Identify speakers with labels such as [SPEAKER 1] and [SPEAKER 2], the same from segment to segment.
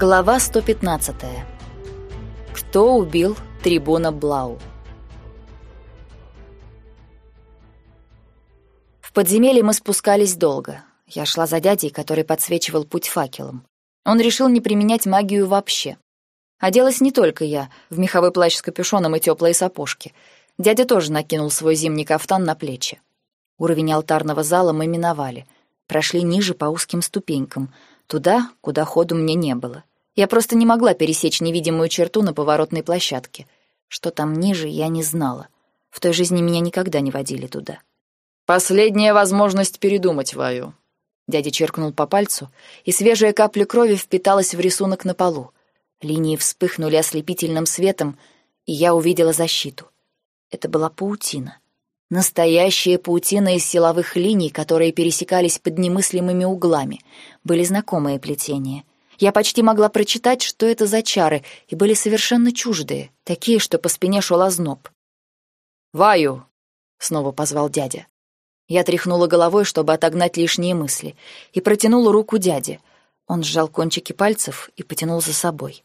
[SPEAKER 1] Глава 115. Кто убил трибуна Блау? В подземелье мы спускались долго. Я шла за дядей, который подсвечивал путь факелом. Он решил не применять магию вообще. Оделась не только я, в меховой плащ с капюшоном и теплые сапожки. Дядя тоже накинул свой зимний кафтан на плечи. Уровень алтарного зала мы миновали. Прошли ниже по узким ступенькам — Туда, куда ходу мне не было. Я просто не могла пересечь невидимую черту на поворотной площадке. Что там ниже, я не знала. В той жизни меня никогда не водили туда.
[SPEAKER 2] «Последняя возможность передумать, Ваю».
[SPEAKER 1] Дядя черкнул по пальцу, и свежая капля крови впиталась в рисунок на полу. Линии вспыхнули ослепительным светом, и я увидела защиту. Это была паутина. Настоящая паутина из силовых линий, которые пересекались под немыслимыми углами. Были знакомые плетения. Я почти могла прочитать, что это за чары, и были совершенно чуждые, такие, что по спине шел озноб.
[SPEAKER 2] «Ваю!»
[SPEAKER 1] — снова позвал дядя. Я тряхнула головой, чтобы отогнать лишние мысли, и протянула руку дяде. Он сжал кончики пальцев и потянул за собой.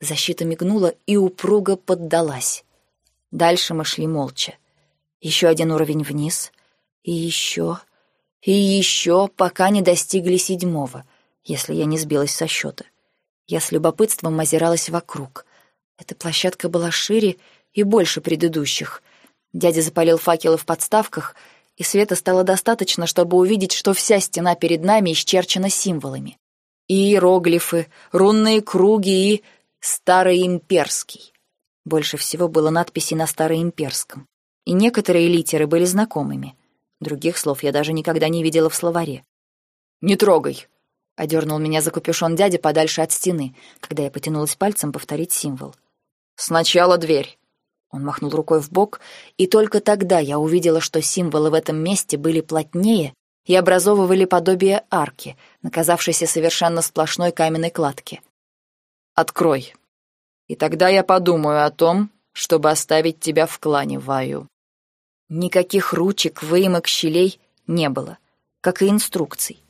[SPEAKER 1] Защита мигнула и упруго поддалась. Дальше мы шли молча. Еще один уровень вниз. И еще. И еще, пока не достигли седьмого, если я не сбилась со счета. Я с любопытством озиралась вокруг. Эта площадка была шире и больше предыдущих. Дядя запалил факелы в подставках, и света стало достаточно, чтобы увидеть, что вся стена перед нами исчерчена символами. Иероглифы, рунные круги и староимперский. Больше всего было надписей на староимперском и некоторые литеры были знакомыми. Других слов я даже никогда не видела в словаре.
[SPEAKER 2] «Не трогай!»
[SPEAKER 1] — одернул меня за капюшон дядя подальше от стены, когда я потянулась пальцем повторить символ.
[SPEAKER 2] «Сначала дверь!»
[SPEAKER 1] Он махнул рукой в бок, и только тогда я увидела, что символы в этом месте были плотнее и образовывали подобие арки, наказавшейся совершенно сплошной каменной кладки.
[SPEAKER 2] «Открой, и тогда я подумаю о том, чтобы оставить тебя в клане Ваю».
[SPEAKER 1] Никаких ручек, выемок, щелей не было, как и инструкций.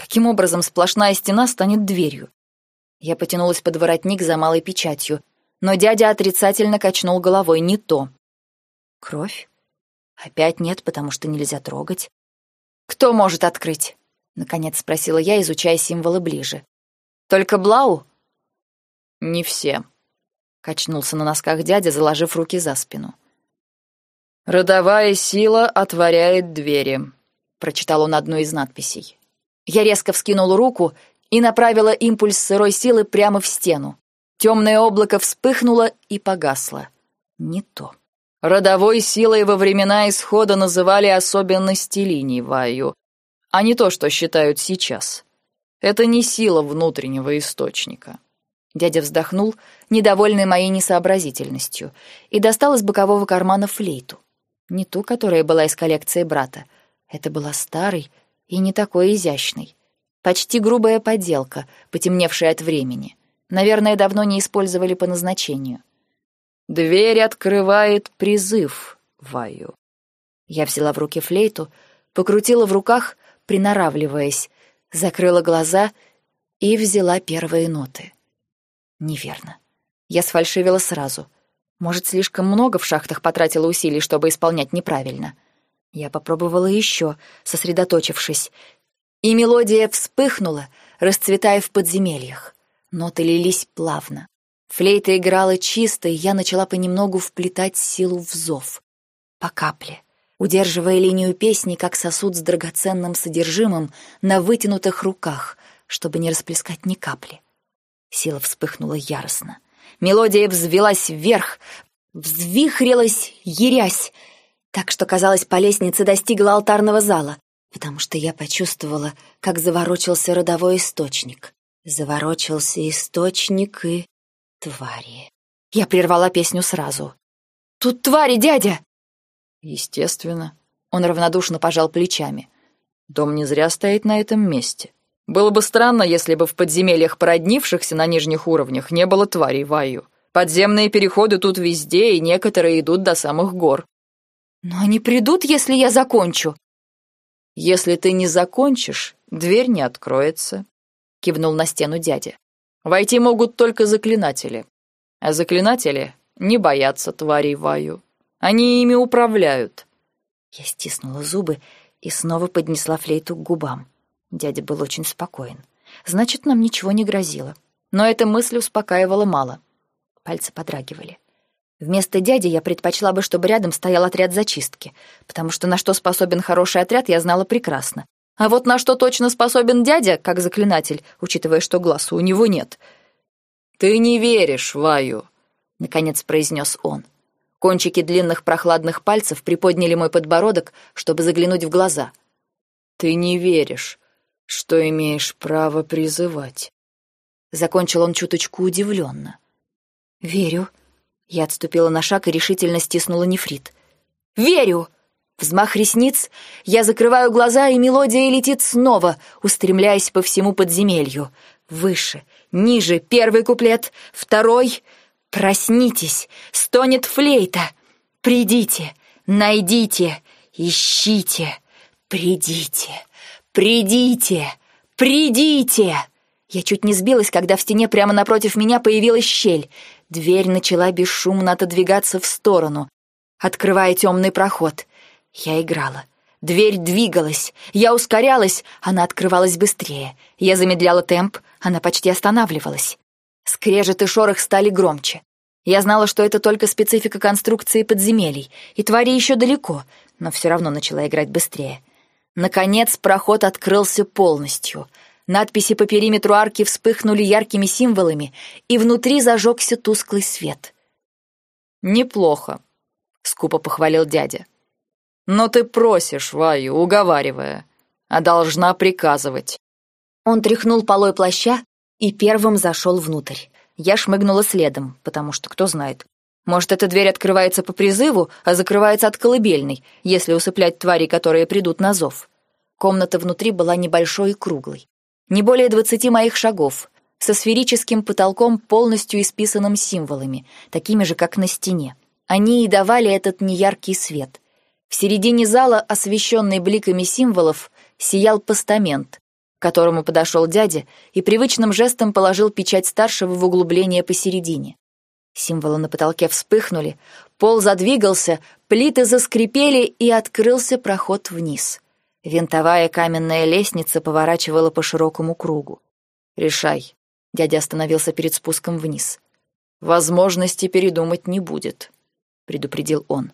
[SPEAKER 1] Каким образом сплошная стена станет дверью? Я потянулась под воротник за малой печатью, но дядя отрицательно качнул головой не то. Кровь? Опять нет, потому что нельзя трогать. Кто может открыть? Наконец спросила я, изучая символы ближе. Только Блау?
[SPEAKER 2] Не все.
[SPEAKER 1] Качнулся на носках дядя, заложив руки за спину.
[SPEAKER 2] «Родовая сила отворяет двери», — прочитал он одну из надписей.
[SPEAKER 1] Я резко вскинула руку и направила импульс сырой силы прямо в стену. Темное облако вспыхнуло и погасло. Не то.
[SPEAKER 2] Родовой силой во времена исхода называли особенности линий Ваю, а не то, что считают сейчас. Это не сила внутреннего источника.
[SPEAKER 1] Дядя вздохнул, недовольный моей несообразительностью, и достал из бокового кармана флейту. Не ту, которая была из коллекции брата. Это была старой и не такой изящной. Почти грубая поделка, потемневшая от времени. Наверное, давно не использовали по назначению.
[SPEAKER 2] «Дверь открывает призыв, Ваю».
[SPEAKER 1] Я взяла в руки флейту, покрутила в руках, приноравливаясь, закрыла глаза и взяла первые ноты. Неверно. Я сфальшивила сразу — может, слишком много в шахтах потратила усилий, чтобы исполнять неправильно. Я попробовала еще, сосредоточившись. И мелодия вспыхнула, расцветая в подземельях. Ноты лились плавно. Флейта играла чисто, и я начала понемногу вплетать силу в зов. По капле, удерживая линию песни, как сосуд с драгоценным содержимым, на вытянутых руках, чтобы не расплескать ни капли. Сила вспыхнула яростно — Мелодия взвелась вверх, взвихрилась, ярясь, так что, казалось, по лестнице достигла алтарного зала, потому что я почувствовала, как заворочился родовой источник. Заворочился источник и... твари. Я прервала песню сразу. «Тут твари, дядя!»
[SPEAKER 2] «Естественно». Он равнодушно пожал плечами. «Дом не зря стоит на этом месте. Было бы странно, если бы в подземельях породнившихся на нижних уровнях не было тварей Ваю. Подземные переходы тут везде, и некоторые идут до самых гор.
[SPEAKER 1] Но они придут, если я закончу.
[SPEAKER 2] Если ты не закончишь, дверь не откроется, кивнул на стену дядя. Войти могут только заклинатели. А заклинатели не боятся тварей Ваю. Они ими управляют.
[SPEAKER 1] Я стиснула зубы и снова поднесла флейту к губам. Дядя был очень спокоен. Значит, нам ничего не грозило. Но эта мысль успокаивала мало. Пальцы подрагивали. Вместо дяди я предпочла бы, чтобы рядом стоял отряд зачистки, потому что на что способен хороший отряд, я знала прекрасно. А вот на что точно способен дядя, как заклинатель, учитывая, что глаза у него нет.
[SPEAKER 2] «Ты не веришь, Ваю», —
[SPEAKER 1] наконец произнес он. Кончики длинных прохладных пальцев приподняли мой подбородок, чтобы заглянуть в глаза.
[SPEAKER 2] «Ты не веришь, что имеешь право призывать».
[SPEAKER 1] Закончил он чуточку удивленно. «Верю». Я отступила на шаг и решительно стиснула нефрит. «Верю!» Взмах ресниц, я закрываю глаза, и мелодия летит снова, устремляясь по всему подземелью. Выше, ниже, первый куплет, второй. Проснитесь, стонет флейта. Придите, найдите, ищите, придите, придите, придите. Я чуть не сбилась, когда в стене прямо напротив меня появилась щель. Дверь начала бесшумно отодвигаться в сторону, открывая темный проход. Я играла. Дверь двигалась. Я ускорялась, она открывалась быстрее. Я замедляла темп, она почти останавливалась. Скрежет и шорох стали громче. Я знала, что это только специфика конструкции подземелий, и твари еще далеко, но все равно начала играть быстрее. Наконец проход открылся полностью. Надписи по периметру арки вспыхнули яркими символами, и внутри зажегся тусклый свет.
[SPEAKER 2] «Неплохо», — скупо похвалил дядя. Но ты просишь, Ваю, уговаривая, а должна приказывать.
[SPEAKER 1] Он тряхнул полой плаща и первым зашел внутрь. Я шмыгнула следом, потому что, кто знает, может, эта дверь открывается по призыву, а закрывается от колыбельной, если усыплять твари, которые придут на зов. Комната внутри была небольшой и круглой. Не более двадцати моих шагов, со сферическим потолком, полностью исписанным символами, такими же, как на стене. Они и давали этот неяркий свет. В середине зала, освещенный бликами символов, сиял постамент, к которому подошел дядя и привычным жестом положил печать старшего в углубление посередине. Символы на потолке вспыхнули, пол задвигался, плиты заскрипели и открылся проход вниз. Винтовая каменная лестница поворачивала по широкому кругу. «Решай», — дядя остановился перед спуском вниз. «Возможности передумать не будет», — предупредил он.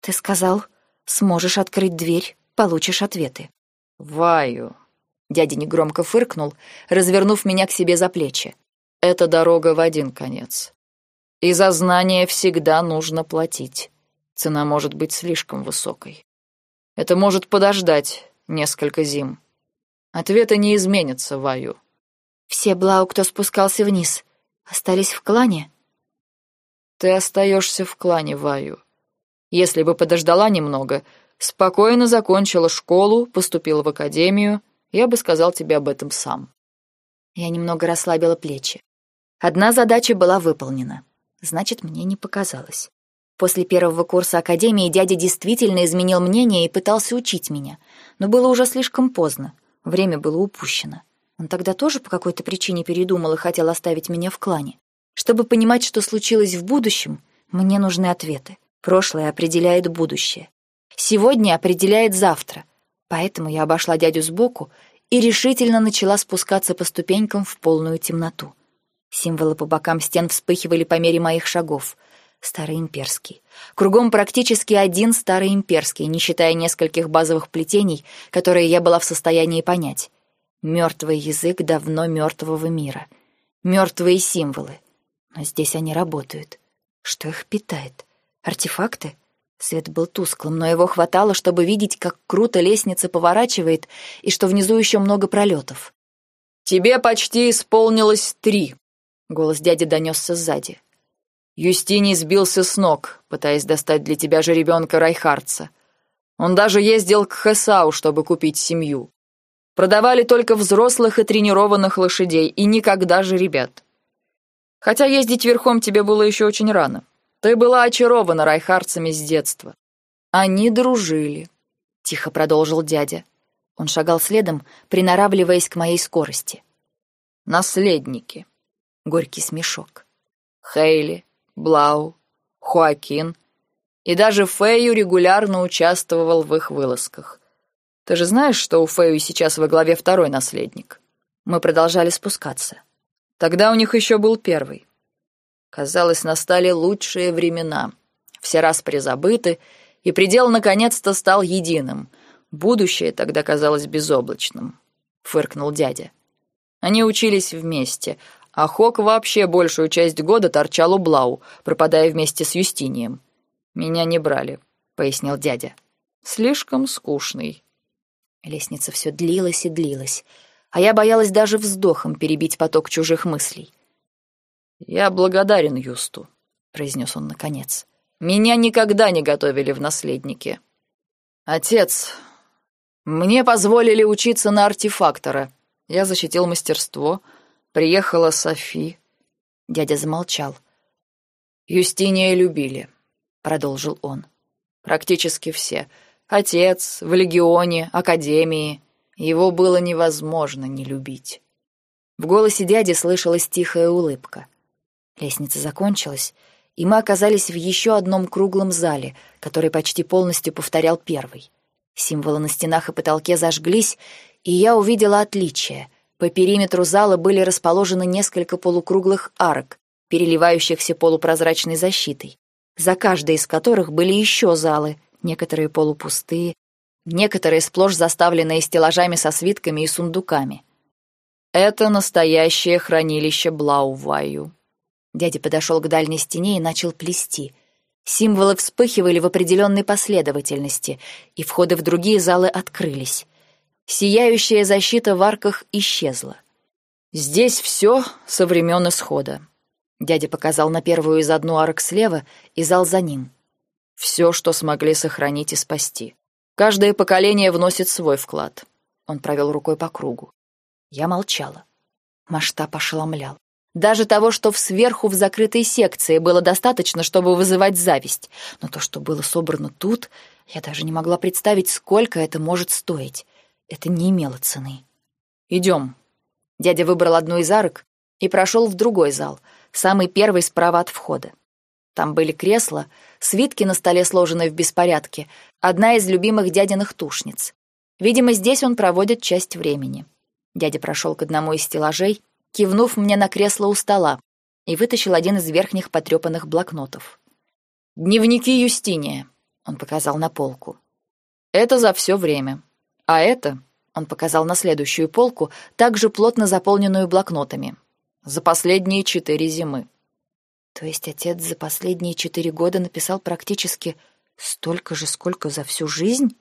[SPEAKER 1] «Ты сказал, Сможешь открыть дверь, получишь ответы.
[SPEAKER 2] Ваю. Дядя негромко фыркнул, развернув меня к себе за плечи. Это дорога в один конец. И за знание всегда нужно платить. Цена может быть слишком высокой. Это может подождать несколько зим. Ответы не изменятся, Ваю.
[SPEAKER 1] Все Блау, кто спускался вниз, остались в клане?
[SPEAKER 2] Ты остаешься в клане, Ваю. Если бы подождала немного, спокойно закончила школу, поступила в академию, я бы сказал тебе об этом сам.
[SPEAKER 1] Я немного расслабила плечи. Одна задача была выполнена. Значит, мне не показалось. После первого курса академии дядя действительно изменил мнение и пытался учить меня. Но было уже слишком поздно. Время было упущено. Он тогда тоже по какой-то причине передумал и хотел оставить меня в клане. Чтобы понимать, что случилось в будущем, мне нужны ответы. Прошлое определяет будущее. Сегодня определяет завтра. Поэтому я обошла дядю сбоку и решительно начала спускаться по ступенькам в полную темноту. Символы по бокам стен вспыхивали по мере моих шагов. Старый имперский. Кругом практически один старый имперский, не считая нескольких базовых плетений, которые я была в состоянии понять. Мертвый язык давно мертвого мира. Мертвые символы. Но здесь они работают. Что их питает? Артефакты? Свет был тусклым, но его хватало, чтобы видеть, как круто лестница поворачивает и что внизу еще много пролетов.
[SPEAKER 2] «Тебе почти исполнилось три», — голос дяди донесся сзади. Юстиний сбился с ног, пытаясь достать для тебя же ребенка Райхардца. Он даже ездил к Хесау, чтобы купить семью. Продавали только взрослых и тренированных лошадей, и никогда же ребят. Хотя ездить верхом тебе было еще очень рано. Ты была очарована райхарцами с детства. Они дружили, — тихо продолжил дядя. Он шагал следом, приноравливаясь к моей скорости. Наследники.
[SPEAKER 1] Горький смешок.
[SPEAKER 2] Хейли, Блау, Хоакин и даже Фэю регулярно участвовал в их вылазках. Ты же знаешь, что у Фэю сейчас во главе второй наследник?
[SPEAKER 1] Мы продолжали спускаться.
[SPEAKER 2] Тогда у них еще был первый. Казалось, настали лучшие времена. Все раз призабыты, и предел наконец-то стал единым. Будущее тогда казалось безоблачным, — фыркнул дядя. Они учились вместе, а Хок вообще большую часть года торчал у Блау, пропадая вместе с Юстинием. «Меня не брали», — пояснил дядя. «Слишком скучный».
[SPEAKER 1] Лестница все длилась и длилась, а я боялась даже вздохом перебить поток чужих мыслей.
[SPEAKER 2] «Я благодарен Юсту», — произнес он наконец. «Меня никогда не готовили в наследнике. Отец, мне позволили учиться на артефактора. Я защитил мастерство. Приехала Софи».
[SPEAKER 1] Дядя замолчал.
[SPEAKER 2] «Юстиния любили продолжил он. Практически все. Отец, в легионе, академии. Его было невозможно не любить.
[SPEAKER 1] В голосе дяди слышалась тихая улыбка. Лестница закончилась, и мы оказались в еще одном круглом зале, который почти полностью повторял первый. Символы на стенах и потолке зажглись, и я увидела отличия. По периметру зала были расположены несколько полукруглых арок, переливающихся полупрозрачной защитой за каждой из которых были еще залы, некоторые полупустые, некоторые сплошь заставленные стеллажами со свитками и сундуками.
[SPEAKER 2] «Это настоящее хранилище Блауваю».
[SPEAKER 1] Дядя подошел к дальней стене и начал плести. Символы вспыхивали в определенной последовательности, и входы в другие залы открылись. Сияющая защита в арках исчезла.
[SPEAKER 2] Здесь все со времен исхода.
[SPEAKER 1] Дядя показал на первую из одну арок слева и зал за ним.
[SPEAKER 2] Все, что смогли сохранить и спасти. Каждое поколение вносит свой вклад.
[SPEAKER 1] Он провел рукой по кругу. Я молчала. Масштаб ошеломлял. Даже того, что в сверху в закрытой секции было достаточно, чтобы вызывать зависть. Но то, что было собрано тут, я даже не могла представить, сколько это может стоить. Это не имело цены.
[SPEAKER 2] «Идем».
[SPEAKER 1] Дядя выбрал одну из арок и прошел в другой зал — самый первый справа от входа. Там были кресла, свитки на столе сложенные в беспорядке, одна из любимых дядиных тушниц. Видимо, здесь он проводит часть времени. Дядя прошел к одному из стеллажей, кивнув мне на кресло у стола, и вытащил один из верхних потрепанных блокнотов.
[SPEAKER 2] «Дневники Юстиния», — он показал на полку. «Это за все время. А это...» — он показал на следующую полку, также плотно заполненную блокнотами за последние четыре зимы.
[SPEAKER 1] То есть отец за последние четыре года написал практически столько же, сколько за всю жизнь?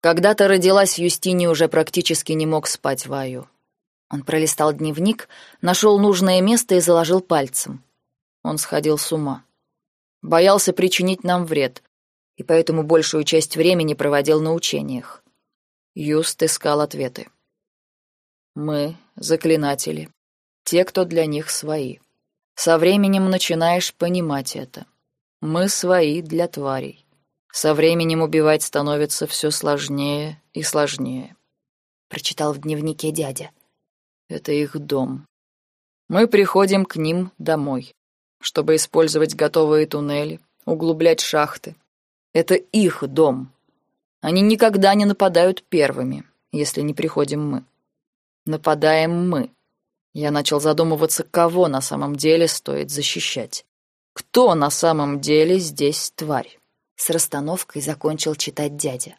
[SPEAKER 2] Когда-то родилась Юстини уже практически не мог спать Ваю.
[SPEAKER 1] Он пролистал дневник, нашел нужное место и заложил пальцем.
[SPEAKER 2] Он сходил с ума. Боялся причинить нам вред, и поэтому большую часть времени проводил на учениях. Юст искал ответы. Мы, заклинатели, те, кто для них свои. Со временем начинаешь понимать это. Мы свои для тварей. Со временем убивать становится все сложнее и сложнее.
[SPEAKER 1] Прочитал в дневнике дядя.
[SPEAKER 2] Это их дом. Мы приходим к ним домой, чтобы использовать готовые туннели, углублять шахты. Это их дом. Они никогда не нападают первыми, если не приходим мы. Нападаем мы, я начал задумываться, кого на самом деле стоит защищать. Кто на самом деле здесь тварь?
[SPEAKER 1] С расстановкой закончил читать дядя.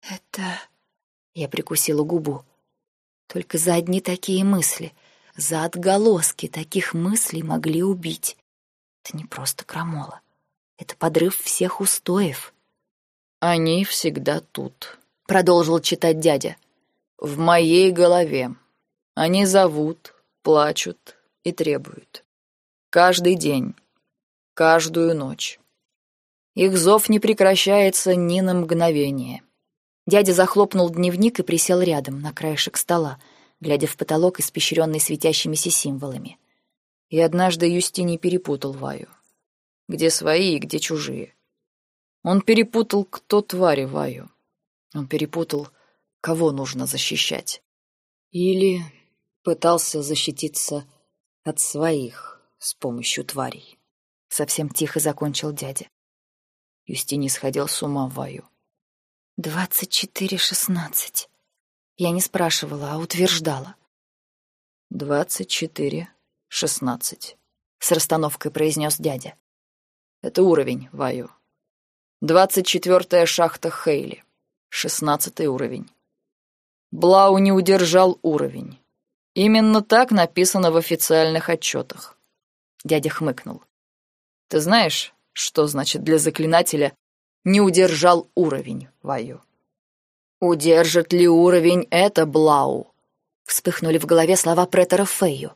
[SPEAKER 1] «Это...» Я прикусила губу. Только за одни такие мысли, за отголоски таких мыслей могли убить. Это не просто крамола. Это подрыв всех устоев.
[SPEAKER 2] «Они всегда тут», — продолжил читать дядя. «В моей голове, они зовут, плачут и требуют. Каждый день, каждую ночь. Их зов не прекращается ни на мгновение.
[SPEAKER 1] Дядя захлопнул дневник и присел рядом, на краешек стола, глядя в потолок, испещренный светящимися символами.
[SPEAKER 2] И однажды Юстини перепутал Ваю. Где свои и где чужие. Он перепутал, кто твари Ваю. Он перепутал, кого нужно защищать. Или пытался защититься От своих, с помощью тварей. Совсем тихо закончил дядя. Юстини сходил с ума в вою.
[SPEAKER 1] «Двадцать четыре шестнадцать». Я не спрашивала, а утверждала.
[SPEAKER 2] «Двадцать четыре шестнадцать», — с расстановкой произнес дядя. «Это уровень, Ваю. Двадцать четвертая шахта Хейли. Шестнадцатый уровень. Блау не удержал уровень. Именно так написано в официальных отчетах. Дядя хмыкнул. Ты знаешь, что значит для заклинателя «не удержал уровень», Ваю? «Удержит ли уровень это Блау?» Вспыхнули в голове слова претора Фейю.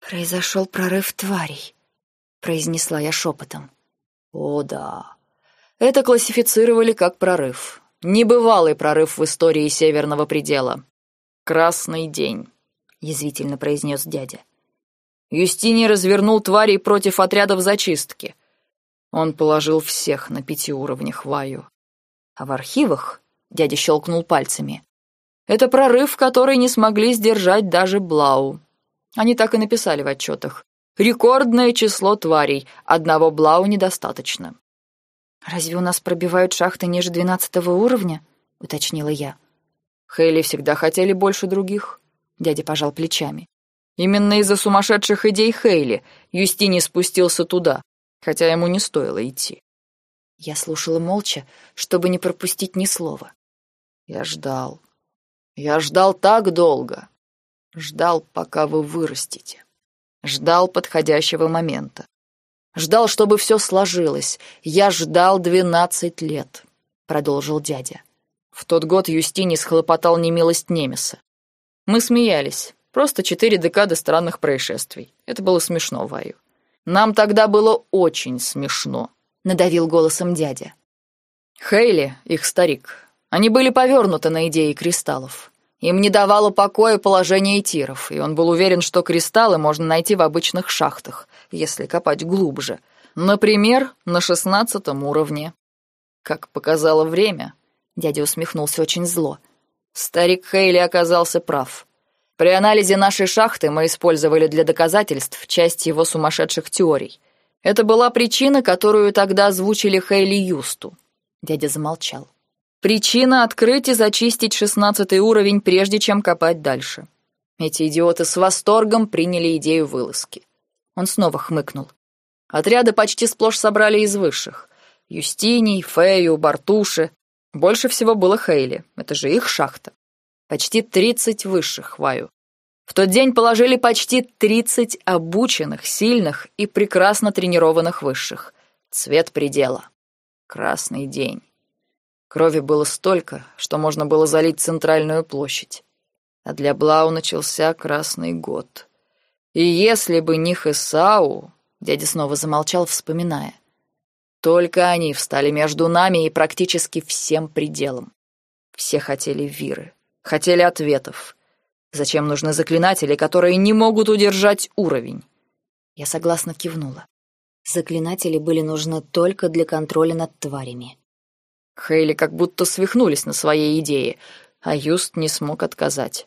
[SPEAKER 1] «Произошел прорыв тварей», — произнесла я шепотом.
[SPEAKER 2] О да. Это классифицировали как прорыв. Небывалый прорыв в истории Северного предела. Красный день, язвительно произнес дядя. Юстиний развернул тварей против отрядов зачистки. Он положил всех на пяти уровнях Ваю. А в архивах, дядя щелкнул пальцами, это прорыв, который не смогли сдержать даже Блау. Они так и написали в отчетах. Рекордное число тварей, одного Блау недостаточно.
[SPEAKER 1] «Разве у нас пробивают шахты ниже двенадцатого уровня?» — уточнила я.
[SPEAKER 2] Хейли всегда хотели больше других. Дядя пожал плечами. Именно из-за сумасшедших идей Хейли Юстини спустился туда, хотя ему не стоило идти.
[SPEAKER 1] Я слушала молча, чтобы не пропустить ни слова.
[SPEAKER 2] Я ждал. Я ждал так долго. Ждал, пока вы вырастете. Ждал подходящего момента. Ждал, чтобы все сложилось. Я ждал двенадцать лет, продолжил дядя. В тот год Юстини схлопотал немилость Немеса. Мы смеялись. Просто четыре декады странных происшествий. Это было смешно, Ваю. Нам тогда было очень смешно, надавил голосом дядя. Хейли, их старик, они были повернуты на идеи кристаллов. Им не давало покоя положение тиров, и он был уверен, что кристаллы можно найти в обычных шахтах, если копать глубже. Например, на шестнадцатом уровне. Как показало время, дядя усмехнулся очень зло, старик Хейли оказался прав. При анализе нашей шахты мы использовали для доказательств часть его сумасшедших теорий. Это была причина, которую тогда озвучили Хейли Юсту. Дядя замолчал. Причина открыть и зачистить шестнадцатый уровень, прежде чем копать дальше. Эти идиоты с восторгом приняли идею вылазки. Он снова хмыкнул. Отряды почти сплошь собрали из высших. Юстиний, Фею, Бартуши. Больше всего было Хейли. Это же их шахта. Почти тридцать высших, Ваю. В тот день положили почти тридцать обученных, сильных и прекрасно тренированных высших. Цвет предела. Красный день. Крови было столько, что можно было залить центральную площадь. А для Блау начался Красный год. И если бы не Хесау, дядя снова замолчал, вспоминая, только они встали между нами и практически всем пределом. Все хотели виры, хотели ответов. Зачем нужны заклинатели, которые не могут удержать уровень?
[SPEAKER 1] Я согласно кивнула. Заклинатели были нужны только для контроля над тварями.
[SPEAKER 2] Хейли как будто свихнулись на своей идее, а Юст не смог отказать.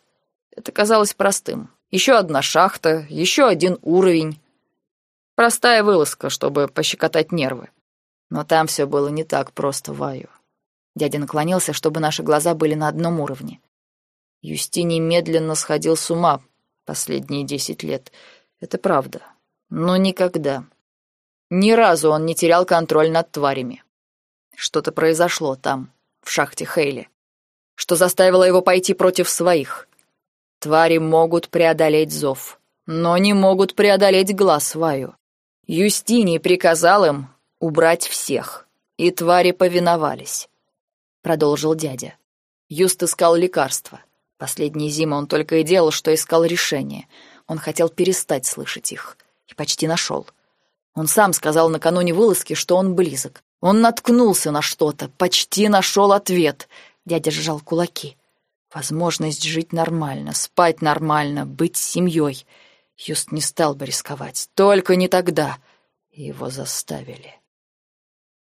[SPEAKER 2] Это казалось простым. Еще одна шахта, еще один уровень. Простая вылазка, чтобы пощекотать нервы. Но там все было не так просто, Ваю. Дядя наклонился, чтобы наши глаза были на одном уровне. Юстиний медленно сходил с ума последние десять лет. Это правда. Но никогда. Ни разу он не терял контроль над тварями. Что-то произошло там, в шахте Хейли, что заставило его пойти против своих. Твари могут преодолеть зов, но не могут преодолеть глаз Ваю. Юстиний приказал им убрать всех, и твари повиновались. Продолжил дядя. Юст искал лекарства. Последние зимы он только и делал, что искал решение. Он хотел перестать слышать их. И почти нашел. Он сам сказал накануне вылазки, что он близок. Он наткнулся на что-то, почти нашел ответ. Дядя сжал кулаки. Возможность жить нормально, спать нормально, быть семьей. Юст не стал бы рисковать. Только не тогда. Его заставили.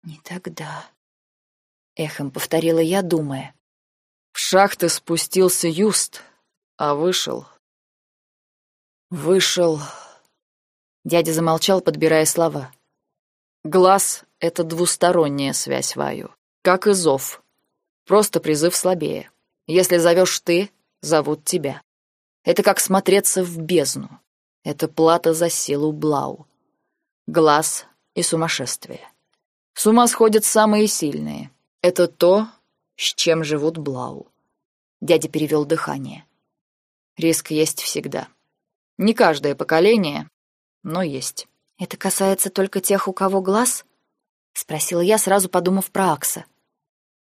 [SPEAKER 1] «Не тогда», — эхом повторила я, думая.
[SPEAKER 2] В шахты спустился Юст, а вышел Вышел... Дядя замолчал, подбирая слова. Глаз — это двусторонняя связь, Ваю. Как и зов. Просто призыв слабее. Если зовешь ты, зовут тебя. Это как смотреться в бездну. Это плата за силу Блау. Глаз и сумасшествие. С ума сходят самые сильные. Это то, с чем живут Блау. Дядя перевел дыхание. Риск есть всегда. Не каждое поколение, но есть.
[SPEAKER 1] «Это касается только тех, у кого глаз?» — спросила я, сразу подумав про Акса.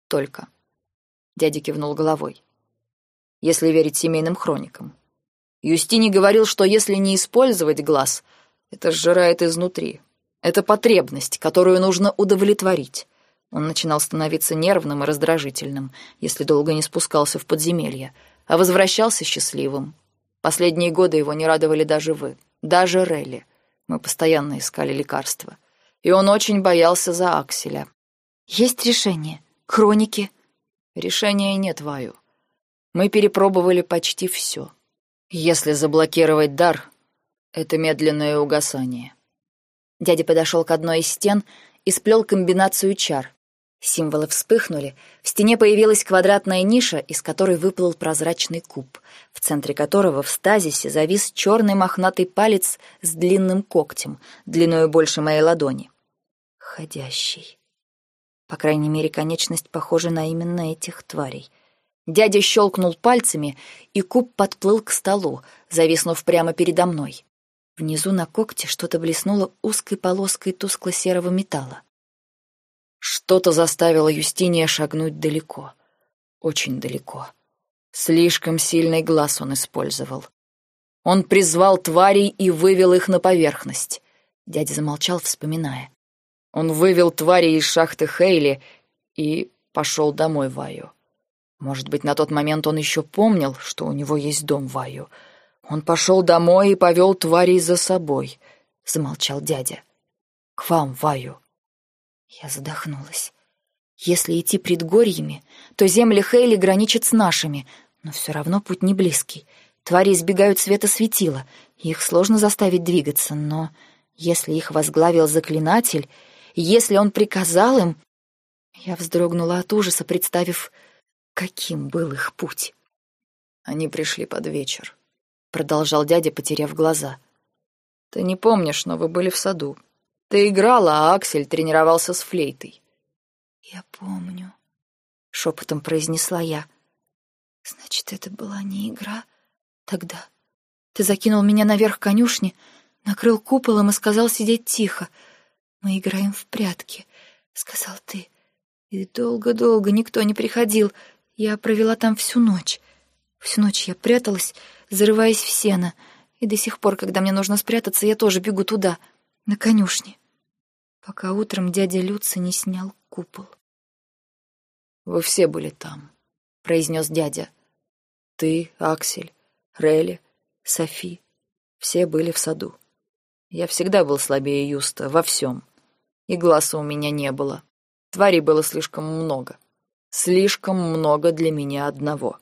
[SPEAKER 2] «Только». Дядя кивнул головой. «Если верить семейным хроникам. Юстини говорил, что если не использовать глаз, это сжирает изнутри. Это потребность, которую нужно удовлетворить. Он начинал становиться нервным и раздражительным, если долго не спускался в подземелье, а возвращался счастливым. Последние годы его не радовали даже вы, даже Релли. Мы постоянно искали лекарства. И он очень боялся за Акселя.
[SPEAKER 1] «Есть решение? Хроники?»
[SPEAKER 2] «Решения нет, Ваю. Мы перепробовали почти все. Если заблокировать дар, это медленное угасание».
[SPEAKER 1] Дядя подошел к одной из стен и сплел комбинацию чар. Символы вспыхнули, в стене появилась квадратная ниша, из которой выплыл прозрачный куб, в центре которого в стазисе завис черный мохнатый палец с длинным когтем, длиной больше моей ладони. Ходящий. По крайней мере, конечность похожа на именно этих тварей. Дядя щелкнул пальцами, и куб подплыл к столу, зависнув прямо передо мной. Внизу на когте что-то блеснуло узкой полоской тускло-серого металла.
[SPEAKER 2] Что-то заставило Юстиния шагнуть далеко. Очень далеко. Слишком сильный глаз он использовал. Он призвал тварей и вывел их на поверхность. Дядя замолчал, вспоминая. Он вывел тварей из шахты Хейли и пошел домой Ваю. Может быть, на тот момент он еще помнил, что у него есть дом Ваю. Он пошел домой и повел тварей за собой, — замолчал дядя. К вам, Ваю.
[SPEAKER 1] Я задохнулась. Если идти предгорьями, то земли Хейли граничат с нашими, но все равно путь не близкий. Твари избегают света светила, их сложно заставить двигаться, но если их возглавил заклинатель, если он приказал им... Я вздрогнула от ужаса, представив, каким был их путь.
[SPEAKER 2] Они пришли под вечер, — продолжал дядя, потеряв глаза. Ты не помнишь, но вы были в саду. Ты играла, а Аксель тренировался с флейтой.
[SPEAKER 1] Я помню, шепотом произнесла я. Значит, это была не игра тогда. Ты закинул меня наверх конюшни, накрыл куполом и сказал сидеть тихо. Мы играем в прятки, сказал ты. И долго-долго никто не приходил. Я провела там всю ночь. Всю ночь я пряталась, зарываясь в сено. И до сих пор, когда мне нужно спрятаться, я тоже бегу туда, на конюшне пока утром дядя Люца не снял купол.
[SPEAKER 2] «Вы все были там», — произнес дядя. «Ты, Аксель, Релли, Софи. Все были в саду. Я всегда был слабее Юста во всем. И глаза у меня не было. Тварей было слишком много. Слишком много для меня одного».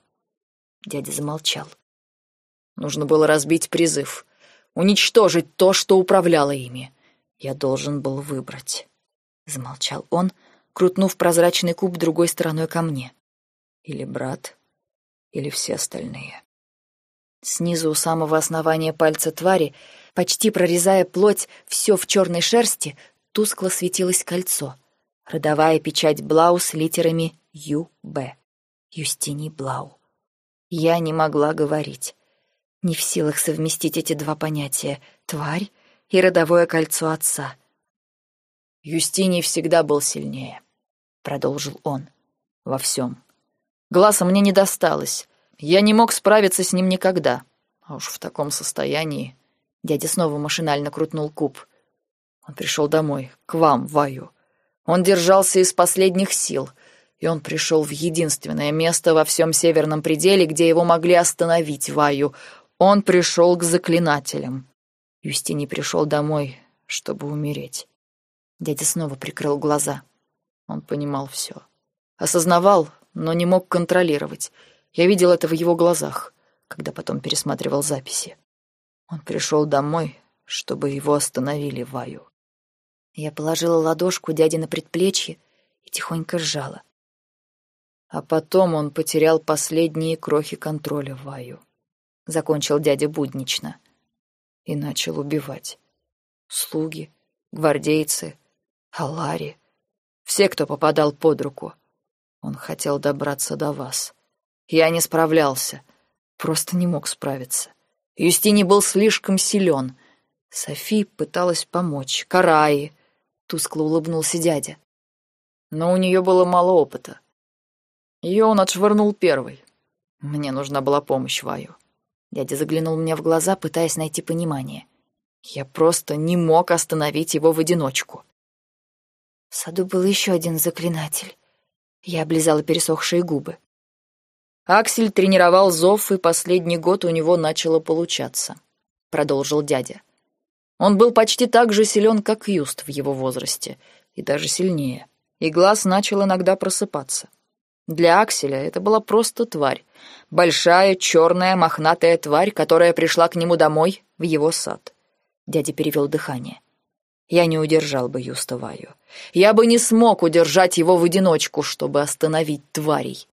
[SPEAKER 1] Дядя замолчал.
[SPEAKER 2] Нужно было разбить призыв, уничтожить то, что управляло ими. Я должен был выбрать. Замолчал он, крутнув прозрачный куб другой стороной ко мне. Или брат, или все остальные.
[SPEAKER 1] Снизу у самого основания пальца твари, почти прорезая плоть, все в черной шерсти, тускло светилось кольцо. Родовая печать Блау с литерами Ю.Б. Юстини Блау. Я не могла говорить. Не в силах совместить эти два понятия — тварь и родовое кольцо отца.
[SPEAKER 2] «Юстиний всегда был сильнее», — продолжил он, — «во всем. Глаза мне не досталось. Я не мог справиться с ним никогда. А уж в таком состоянии...» Дядя снова машинально крутнул куб. Он пришел домой, к вам, Ваю. Он держался из последних сил, и он пришел в единственное место во всем северном пределе, где его могли остановить, Ваю. Он пришел к заклинателям. Юстини пришел домой, чтобы умереть. Дядя снова прикрыл глаза. Он понимал все. Осознавал, но не мог контролировать. Я видел это в его глазах, когда потом пересматривал записи. Он пришел домой, чтобы его остановили Ваю.
[SPEAKER 1] Я положила ладошку дяде на предплечье и тихонько сжала.
[SPEAKER 2] А потом он потерял последние крохи контроля Ваю. Закончил дядя буднично. И начал убивать. Слуги, гвардейцы, Алари. Все, кто попадал под руку. Он хотел добраться до вас. Я не справлялся. Просто не мог справиться. Юстини был слишком силен. Софи пыталась помочь. Караи. Тускло улыбнулся дядя. Но у нее было мало опыта. Ее он отшвырнул первый. Мне нужна была помощь Ваю. Дядя заглянул мне в глаза, пытаясь найти понимание. Я просто не мог остановить его в одиночку.
[SPEAKER 1] В саду был еще один заклинатель. Я облизала пересохшие губы.
[SPEAKER 2] Аксель тренировал зов, и последний год у него начало получаться, продолжил дядя. Он был почти так же силен, как Юст в его возрасте, и даже сильнее. И глаз начал иногда просыпаться. Для Акселя это была просто тварь. Большая, черная, мохнатая тварь, которая пришла к нему домой, в его сад. Дядя перевел дыхание. Я не удержал бы Юста Ваю. Я бы не смог удержать его в одиночку, чтобы остановить тварей.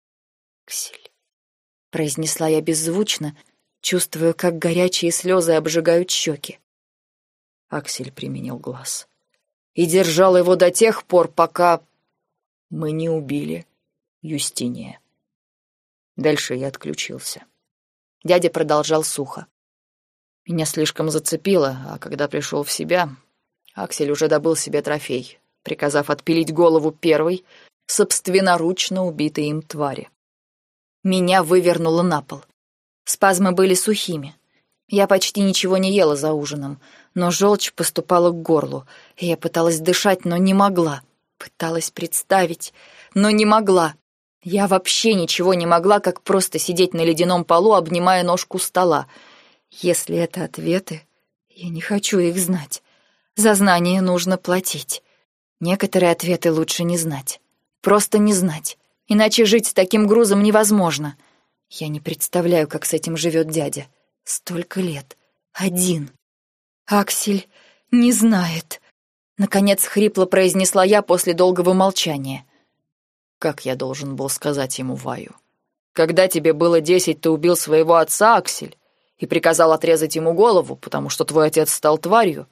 [SPEAKER 1] «Аксель», — произнесла я беззвучно, чувствуя, как горячие слезы обжигают щеки.
[SPEAKER 2] Аксель применил глаз. И держал его до тех пор, пока мы не убили Юстиния. Дальше я отключился. Дядя продолжал сухо. Меня слишком зацепило, а когда пришел в себя, Аксель уже добыл себе трофей, приказав отпилить голову первой, собственноручно убитой им твари.
[SPEAKER 1] Меня вывернуло на пол. Спазмы были сухими. Я почти ничего не ела за ужином, но желчь поступала к горлу, и я пыталась дышать, но не могла. Пыталась представить, но не могла. Я вообще ничего не могла, как просто сидеть на ледяном полу, обнимая ножку стола. Если это ответы, я не хочу их знать. За знание нужно платить. Некоторые ответы лучше не знать. Просто не знать. Иначе жить с таким грузом невозможно. Я не представляю, как с этим живет дядя. Столько лет. Один. Аксель не знает. Наконец хрипло произнесла я после долгого молчания.
[SPEAKER 2] Как я должен был сказать ему Ваю? Когда тебе было десять, ты убил своего отца, Аксель, и приказал отрезать ему голову, потому что твой отец стал тварью.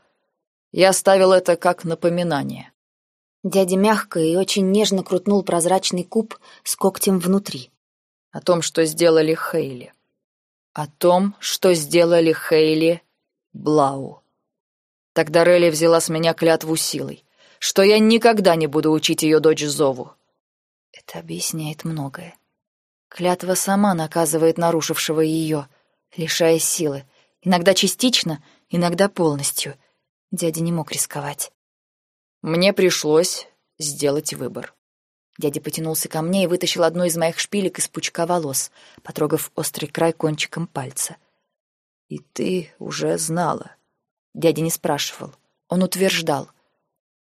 [SPEAKER 2] Я оставил это как напоминание.
[SPEAKER 1] Дядя мягко и очень нежно крутнул прозрачный куб с когтем внутри.
[SPEAKER 2] О том, что сделали Хейли. О том, что сделали Хейли Блау. Тогда Релли взяла с меня клятву силой, что я никогда не буду учить ее дочь Зову,
[SPEAKER 1] это объясняет многое. Клятва сама наказывает нарушившего ее, лишая силы. Иногда частично, иногда полностью. Дядя не мог рисковать.
[SPEAKER 2] Мне пришлось сделать выбор.
[SPEAKER 1] Дядя потянулся ко мне и вытащил одну из моих шпилек из пучка волос, потрогав острый край кончиком пальца.
[SPEAKER 2] «И ты уже знала?»
[SPEAKER 1] Дядя не спрашивал. Он утверждал.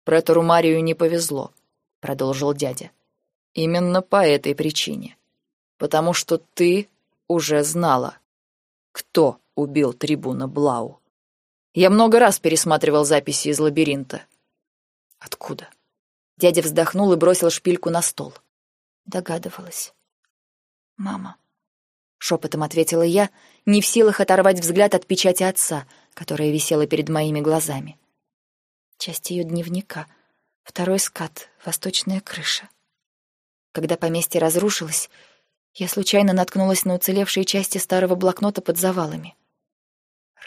[SPEAKER 2] «Претору Марию не повезло», — продолжил дядя. Именно по этой причине. Потому что ты уже знала, кто убил трибуна Блау. Я много раз пересматривал записи из лабиринта.
[SPEAKER 1] Откуда? Дядя вздохнул и бросил шпильку на стол. Догадывалась. Мама. Шепотом ответила я, не в силах оторвать взгляд от печати отца, которая висела перед моими глазами. Часть ее дневника. Второй скат, восточная крыша. Когда поместье разрушилось, я случайно наткнулась на уцелевшие части старого блокнота под завалами.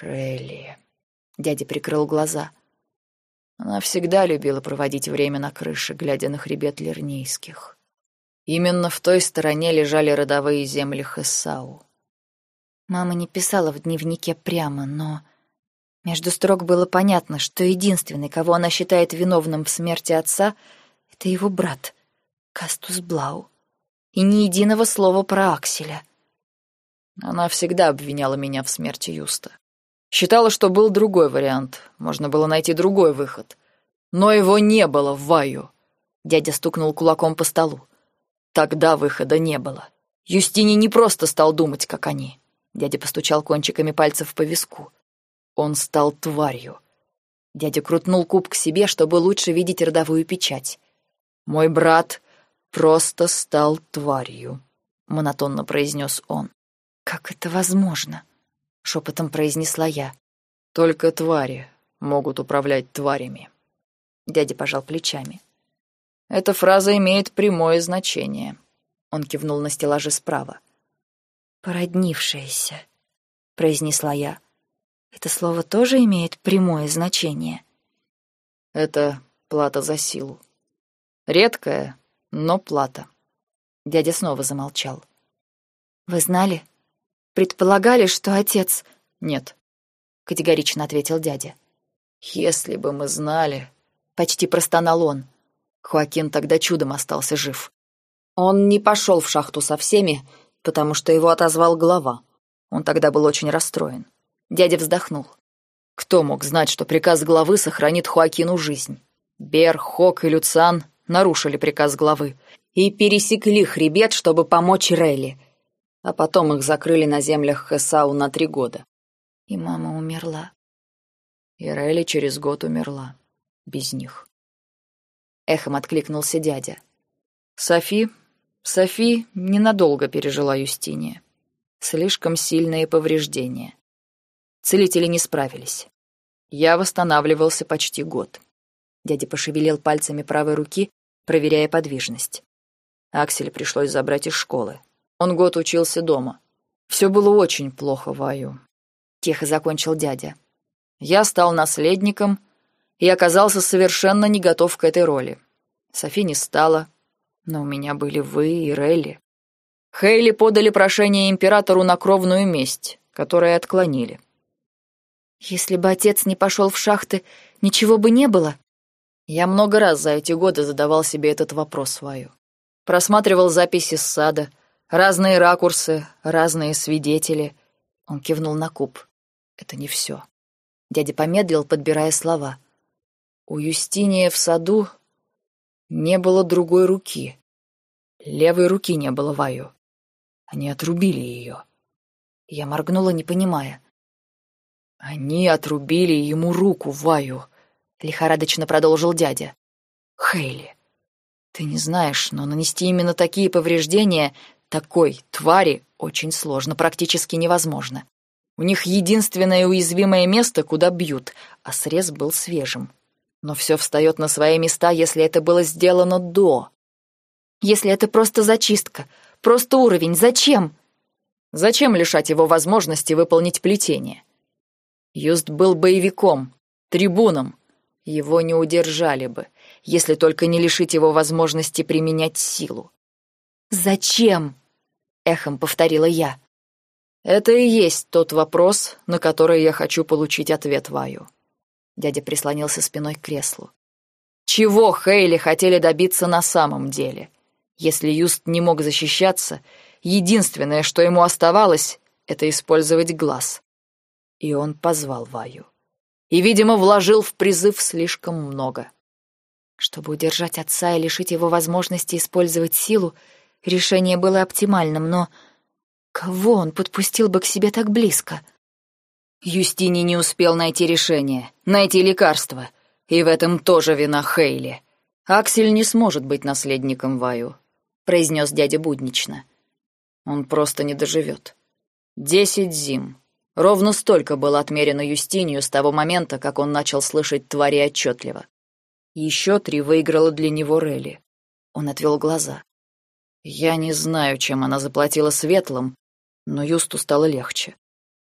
[SPEAKER 2] «Релли...» — дядя прикрыл глаза. Она всегда любила проводить время на крыше, глядя на хребет Лернейских. Именно в той стороне лежали родовые земли Хессау.
[SPEAKER 1] Мама не писала в дневнике прямо, но... Между строк было понятно, что единственный, кого она считает виновным в смерти отца, — это его брат — Кастус Блау. И ни единого слова про Акселя.
[SPEAKER 2] Она всегда обвиняла меня в смерти Юста. Считала, что был другой вариант, можно было найти другой выход. Но его не было в Ваю. Дядя стукнул кулаком по столу. Тогда выхода не было. Юстини не просто стал думать, как они. Дядя постучал кончиками пальцев по виску. Он стал тварью. Дядя крутнул куб к себе, чтобы лучше видеть родовую печать. «Мой брат просто стал тварью», — монотонно произнес он.
[SPEAKER 1] «Как это возможно?» — шепотом произнесла я.
[SPEAKER 2] «Только твари могут управлять тварями». Дядя пожал плечами. «Эта фраза имеет прямое значение». Он кивнул на стеллаже справа.
[SPEAKER 1] «Породнившаяся», — произнесла я. «Это слово тоже имеет прямое значение?»
[SPEAKER 2] «Это плата за силу. Редкая, но плата». Дядя снова замолчал.
[SPEAKER 1] «Вы знали? Предполагали, что отец...»
[SPEAKER 2] «Нет», —
[SPEAKER 1] категорично ответил дядя.
[SPEAKER 2] «Если бы мы знали...» — почти простонал он. Хоакин тогда чудом остался жив. Он не пошел в шахту со всеми, потому что его отозвал глава. Он тогда был очень расстроен. Дядя вздохнул. Кто мог знать, что приказ главы сохранит Хоакину жизнь? Бер, Хок и Люцан нарушили приказ главы и пересекли хребет, чтобы помочь Релли. А потом их закрыли на землях Хесау на три года.
[SPEAKER 1] И мама умерла.
[SPEAKER 2] И Релли через год умерла. Без них. Эхом откликнулся дядя. Софи Софи ненадолго пережила Юстиния. Слишком сильные повреждения. Целители не справились. Я восстанавливался почти год. Дядя пошевелил пальцами правой руки, проверяя подвижность. Акселя пришлось забрать из школы. Он год учился дома. Все было очень плохо, Ваю. Тихо закончил дядя. Я стал наследником и оказался совершенно не готов к этой роли. Софи не стала, но у меня были вы и Релли. Хейли подали прошение императору на кровную месть, которое отклонили.
[SPEAKER 1] Если бы отец не пошел в шахты, ничего бы не было?
[SPEAKER 2] Я много раз за эти годы задавал себе этот вопрос свою. Просматривал записи с сада, разные ракурсы, разные свидетели. Он кивнул на куб. Это не все. Дядя помедлил, подбирая слова. У Юстиния в саду не было другой руки. Левой руки не было Ваю. Они отрубили ее. Я моргнула, не понимая. Они отрубили ему руку, Ваю, лихорадочно продолжил дядя. Хейли, ты не знаешь, но нанести именно такие повреждения такой твари очень сложно, практически невозможно. У них единственное уязвимое место, куда бьют, а срез был свежим. Но все встает на свои места, если это было сделано до.
[SPEAKER 1] Если это просто зачистка, просто уровень, зачем?
[SPEAKER 2] Зачем лишать его возможности выполнить плетение? Юст был боевиком, трибуном. Его не удержали бы, если только не лишить его возможности применять силу.
[SPEAKER 1] «Зачем?» — эхом повторила я.
[SPEAKER 2] «Это и есть тот вопрос, на который я хочу получить ответ Ваю. Дядя прислонился спиной к креслу. Чего Хейли хотели добиться на самом деле? Если Юст не мог защищаться, единственное, что ему оставалось, это использовать глаз. И он позвал Ваю. И, видимо, вложил в призыв слишком много.
[SPEAKER 1] Чтобы удержать отца и лишить его возможности использовать силу, решение было оптимальным, но кого он подпустил бы к себе так близко?
[SPEAKER 2] Юстини не успел найти решение, найти лекарство. И в этом тоже вина Хейли. Аксель не сможет быть наследником Ваю, произнес дядя буднично. Он просто не доживет. Десять зим. Ровно столько было отмерено Юстинию с того момента, как он начал слышать твари отчетливо. Еще три выиграла для него Релли. Он отвел глаза. Я не знаю, чем она заплатила светлым, но Юсту стало легче.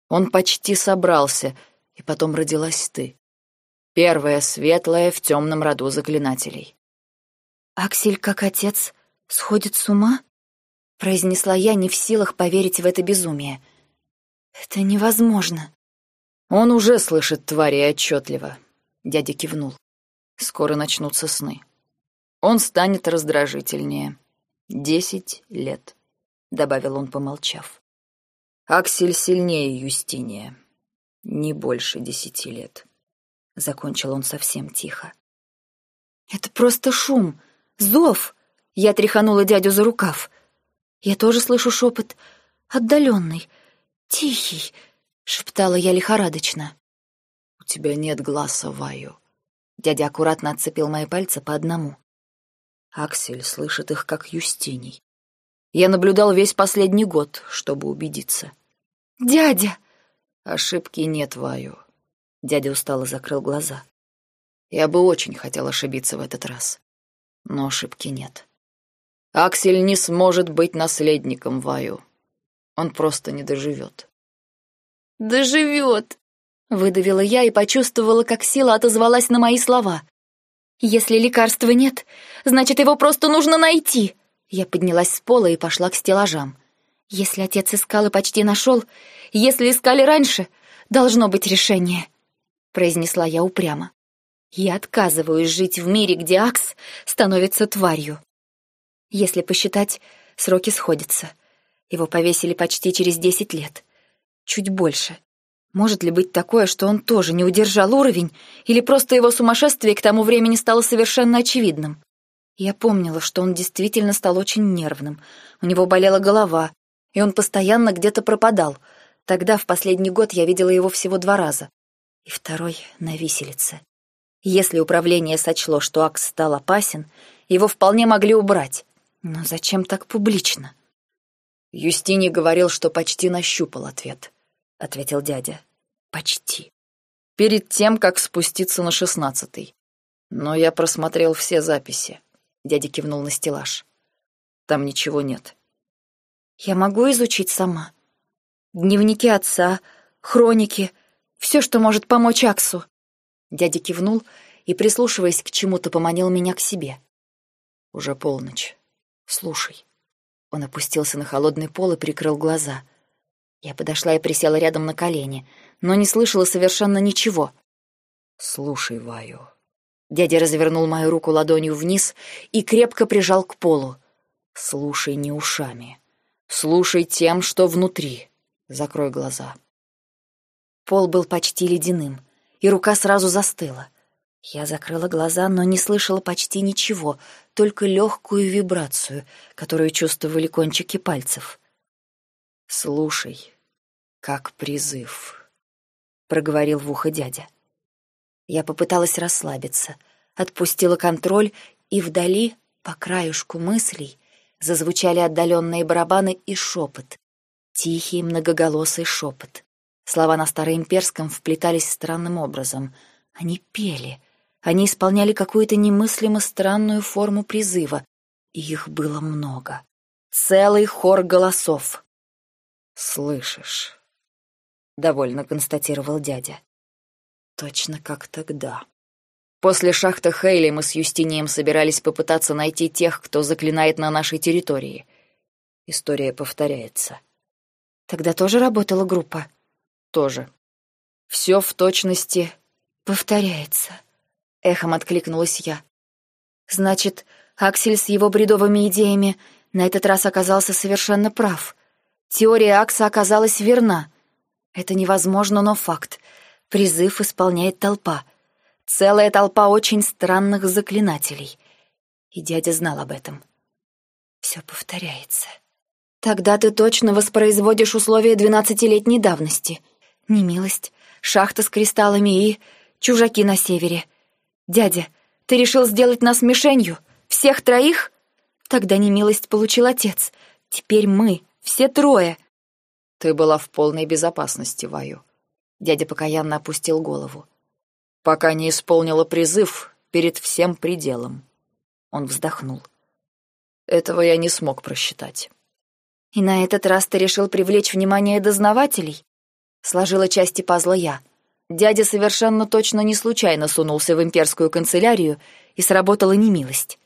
[SPEAKER 2] Он почти собрался, и потом родилась ты. Первая светлая в темном роду заклинателей.
[SPEAKER 1] «Аксель, как отец, сходит с ума?» — произнесла я, не в силах поверить в это безумие. «Это невозможно».
[SPEAKER 2] «Он уже слышит твари отчетливо», — дядя кивнул. «Скоро начнутся сны. Он станет раздражительнее. Десять лет», — добавил он, помолчав. Аксель сильнее Юстиния. Не больше десяти лет. Закончил он совсем тихо.
[SPEAKER 1] «Это просто шум! Зов!» Я тряханула дядю за рукав. «Я тоже слышу шепот. Отдаленный, тихий», — шептала я лихорадочно.
[SPEAKER 2] тебя нет глаза, Ваю». Дядя аккуратно отцепил мои пальцы по одному. Аксель слышит их как Юстиний. Я наблюдал весь последний год, чтобы убедиться.
[SPEAKER 1] «Дядя!»
[SPEAKER 2] Ошибки нет, Ваю. Дядя устало закрыл глаза. Я бы очень хотел ошибиться в этот раз. Но ошибки нет. Аксель не сможет быть наследником Ваю. Он просто не доживет.
[SPEAKER 1] «Доживет!» — выдавила я и почувствовала, как сила отозвалась на мои слова. «Если лекарства нет, значит, его просто нужно найти!» Я поднялась с пола и пошла к стеллажам. Если отец искал и почти нашел, если искали раньше, должно быть решение, произнесла я упрямо. Я отказываюсь жить в мире, где Акс становится тварью. Если посчитать, сроки сходятся. Его повесили почти через десять лет. Чуть больше. Может ли быть такое, что он тоже не удержал уровень, или просто его сумасшествие к тому времени стало совершенно очевидным? Я помнила, что он действительно стал очень нервным. У него болела голова, и он постоянно где-то пропадал. Тогда, в последний год, я видела его всего два раза. И второй — на виселице. Если управление сочло, что Акс стал опасен, его вполне могли убрать. Но зачем так публично?
[SPEAKER 2] Юстини говорил, что почти нащупал ответ, — ответил дядя. Почти. Перед тем, как спуститься на шестнадцатый. Но я просмотрел все записи. Дядя кивнул на стеллаж. Там ничего нет.
[SPEAKER 1] Я могу изучить сама. Дневники отца, хроники, все, что может помочь Аксу. Дядя кивнул и, прислушиваясь к чему-то, поманил меня к себе.
[SPEAKER 2] Уже полночь. Слушай. Он опустился на холодный пол и прикрыл глаза.
[SPEAKER 1] Я подошла и присела рядом на колени, но не слышала совершенно ничего.
[SPEAKER 2] Слушай, Ваю,
[SPEAKER 1] Дядя развернул мою руку ладонью вниз и крепко прижал к полу.
[SPEAKER 2] «Слушай не ушами. Слушай тем, что внутри. Закрой глаза».
[SPEAKER 1] Пол был почти ледяным, и рука сразу застыла. Я закрыла глаза, но не слышала почти ничего, только легкую вибрацию, которую чувствовали кончики пальцев.
[SPEAKER 2] «Слушай, как призыв», —
[SPEAKER 1] проговорил в ухо дядя. Я попыталась расслабиться, отпустила контроль, и вдали, по краюшку мыслей, зазвучали отдаленные барабаны и шепот. Тихий многоголосый шепот. Слова на староимперском вплетались странным образом. Они пели. Они исполняли какую-то немыслимо странную форму призыва. И их было много. Целый хор голосов.
[SPEAKER 2] «Слышишь?» — довольно констатировал дядя. Точно как тогда. После шахты Хейли мы с Юстинием собирались попытаться найти тех, кто заклинает на нашей территории. История повторяется.
[SPEAKER 1] Тогда тоже работала группа?
[SPEAKER 2] Тоже. Все в точности
[SPEAKER 1] повторяется. Эхом откликнулась я. Значит, Аксель с его бредовыми идеями на этот раз оказался совершенно прав. Теория Акса оказалась верна. Это невозможно, но факт. Призыв исполняет толпа. Целая толпа очень странных заклинателей. И дядя знал об этом. Все повторяется. Тогда ты точно воспроизводишь условия двенадцатилетней давности. Немилость, шахта с кристаллами и чужаки на севере. Дядя, ты решил сделать нас мишенью? Всех троих? Тогда немилость получил отец. Теперь мы, все трое.
[SPEAKER 2] Ты была в полной безопасности, Ваю. Дядя покаянно опустил голову. «Пока не исполнила призыв перед всем пределом». Он вздохнул. «Этого я не смог просчитать».
[SPEAKER 1] «И на этот раз ты решил привлечь внимание дознавателей?» Сложила части пазла я. Дядя совершенно точно не случайно сунулся в имперскую канцелярию, и сработала немилость.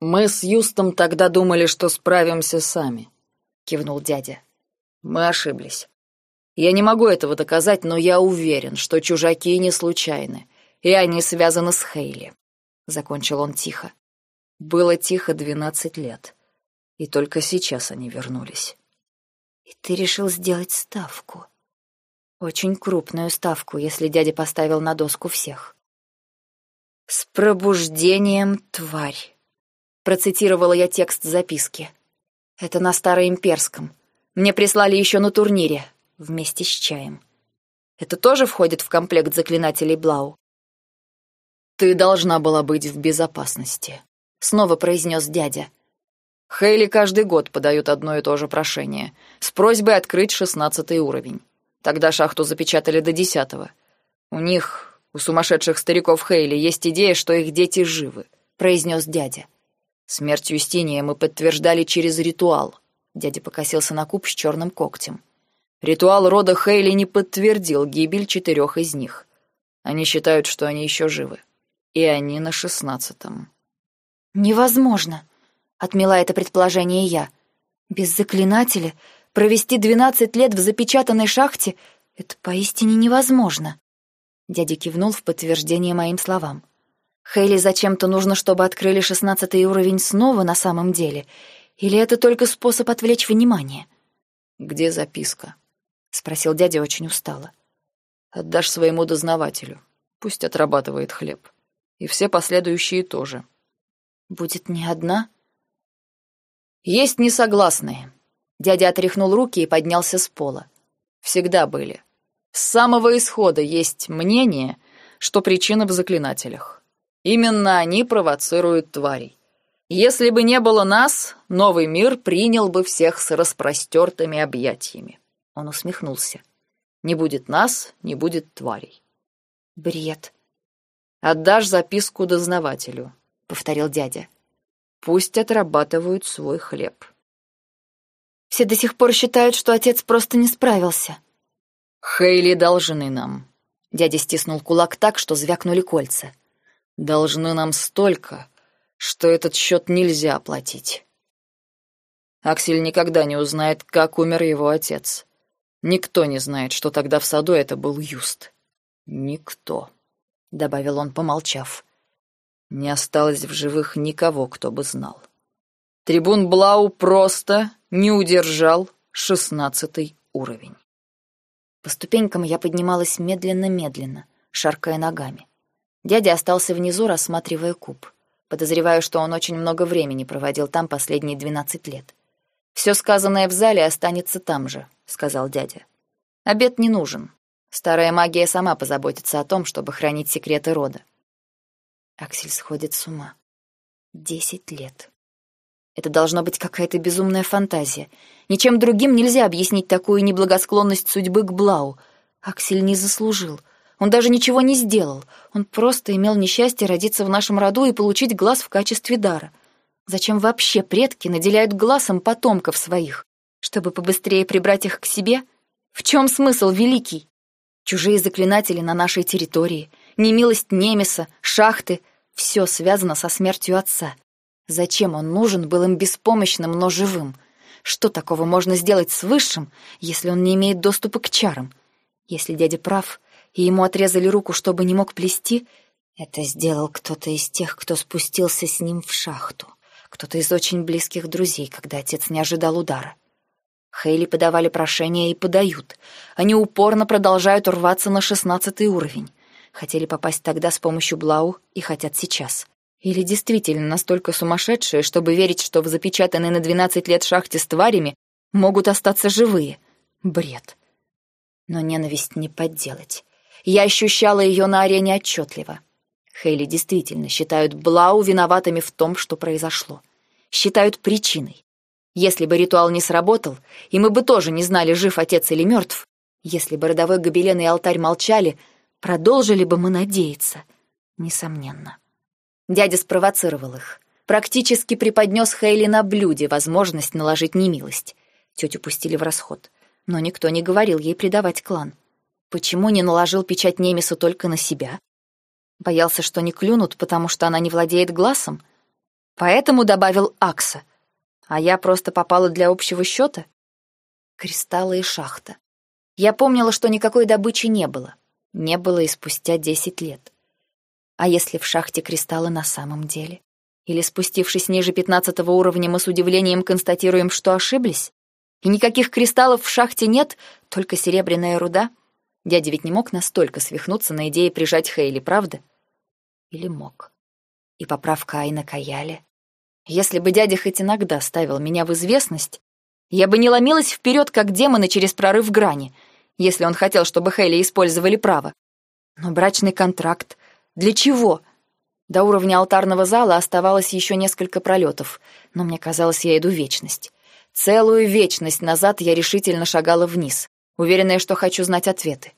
[SPEAKER 2] «Мы с Юстом тогда думали, что справимся сами», — кивнул дядя. «Мы ошиблись. Я не могу этого доказать, но я уверен, что чужаки не случайны, и они связаны с Хейли. Закончил он тихо. Было тихо двенадцать лет, и только сейчас они вернулись.
[SPEAKER 1] И ты решил сделать ставку. Очень крупную ставку, если дядя поставил на доску всех. «С пробуждением, тварь!» Процитировала я текст записки. Это на староимперском. Мне прислали еще на турнире, вместе с чаем. Это тоже входит в комплект заклинателей Блау?
[SPEAKER 2] «Ты должна была быть в безопасности», — снова произнес дядя. Хейли каждый год подают одно и то же прошение с просьбой открыть шестнадцатый уровень. Тогда шахту запечатали до десятого. У них, у сумасшедших стариков Хейли, есть идея, что их дети живы, произнес дядя. Смерть Юстиния мы подтверждали через ритуал. Дядя покосился на куб с черным когтем. Ритуал рода Хейли не подтвердил гибель четырех из них. Они считают, что они еще живы. И они на шестнадцатом.
[SPEAKER 1] «Невозможно!» — отмела это предположение я. «Без заклинателя провести двенадцать лет в запечатанной шахте — это поистине невозможно». Дядя кивнул в подтверждение моим словам. «Хейли зачем-то нужно, чтобы открыли шестнадцатый уровень снова на самом деле? Или это только способ отвлечь внимание?»
[SPEAKER 2] «Где записка?» — спросил дядя очень устало. «Отдашь своему дознавателю. Пусть отрабатывает хлеб. И все последующие тоже».
[SPEAKER 1] «Будет не одна?»
[SPEAKER 2] Есть несогласные. Дядя отряхнул руки и поднялся с пола. Всегда были. С самого исхода есть мнение, что причина в заклинателях. Именно они провоцируют тварей. Если бы не было нас, новый мир принял бы всех с распростертыми объятиями. Он усмехнулся. Не будет нас, не будет тварей.
[SPEAKER 1] Бред.
[SPEAKER 2] Отдашь записку дознавателю, повторил дядя. Пусть отрабатывают свой хлеб.
[SPEAKER 1] Все до сих пор считают, что отец просто не справился.
[SPEAKER 2] Хейли должны нам. Дядя стиснул кулак так, что звякнули кольца. Должны нам столько, что этот счет нельзя оплатить. Аксель никогда не узнает, как умер его отец. Никто не знает, что тогда в саду это был Юст. Никто, — добавил он, помолчав. Не осталось в живых никого, кто бы знал. Трибун Блау просто не удержал шестнадцатый уровень.
[SPEAKER 1] По ступенькам я поднималась медленно-медленно, шаркая ногами. Дядя остался внизу, рассматривая куб. Подозреваю, что он очень много времени проводил там последние двенадцать лет. «Все сказанное в зале останется там же», — сказал дядя. «Обед не нужен. Старая магия сама позаботится о том, чтобы хранить секреты рода. Аксель сходит с ума. Десять лет. Это должна быть какая-то безумная фантазия. Ничем другим нельзя объяснить такую неблагосклонность судьбы к Блау. Аксель не заслужил. Он даже ничего не сделал. Он просто имел несчастье родиться в нашем роду и получить глаз в качестве дара. Зачем вообще предки наделяют глазом потомков своих? Чтобы побыстрее прибрать их к себе? В чем смысл великий? Чужие заклинатели на нашей территории — немилость Немеса, шахты — все связано со смертью отца. Зачем он нужен был им беспомощным, но живым? Что такого можно сделать с Высшим, если он не имеет доступа к чарам? Если дядя прав, и ему отрезали руку, чтобы не мог плести, это сделал кто-то из тех, кто спустился с ним в шахту. Кто-то из очень близких друзей, когда отец не ожидал удара. Хейли подавали прошения и подают. Они упорно продолжают рваться на шестнадцатый уровень. Хотели попасть тогда с помощью Блау и хотят сейчас. Или действительно настолько сумасшедшие, чтобы верить, что в запечатанной на 12 лет шахте с тварями могут остаться живые. Бред. Но ненависть не подделать. Я ощущала ее на арене отчетливо. Хейли действительно считают Блау виноватыми в том, что произошло. Считают причиной. Если бы ритуал не сработал, и мы бы тоже не знали, жив отец или мертв, если бы родовой гобелен и алтарь молчали — Продолжили бы мы надеяться, несомненно. Дядя спровоцировал их. Практически преподнес Хейли на блюде возможность наложить немилость. Тетю пустили в расход. Но никто не говорил ей предавать клан. Почему не наложил печать Немесу только на себя? Боялся, что не клюнут, потому что она не владеет глазом? Поэтому добавил Акса. А я просто попала для общего счета? Кристаллы и шахта. Я помнила, что никакой добычи не было не было и спустя десять лет. А если в шахте кристаллы на самом деле? Или спустившись ниже пятнадцатого уровня, мы с удивлением констатируем, что ошиблись? И никаких кристаллов в шахте нет, только серебряная руда? Дядя ведь не мог настолько свихнуться на идее прижать Хейли, правда? Или мог? И поправка Айна Каяле. Если бы дядя хоть иногда ставил меня в известность, я бы не ломилась вперед, как демоны через прорыв грани — если он хотел, чтобы Хейли использовали право. Но брачный контракт... Для чего? До уровня алтарного зала оставалось еще несколько пролетов, но мне казалось, я иду вечность. Целую вечность назад я решительно шагала вниз, уверенная, что хочу знать ответы.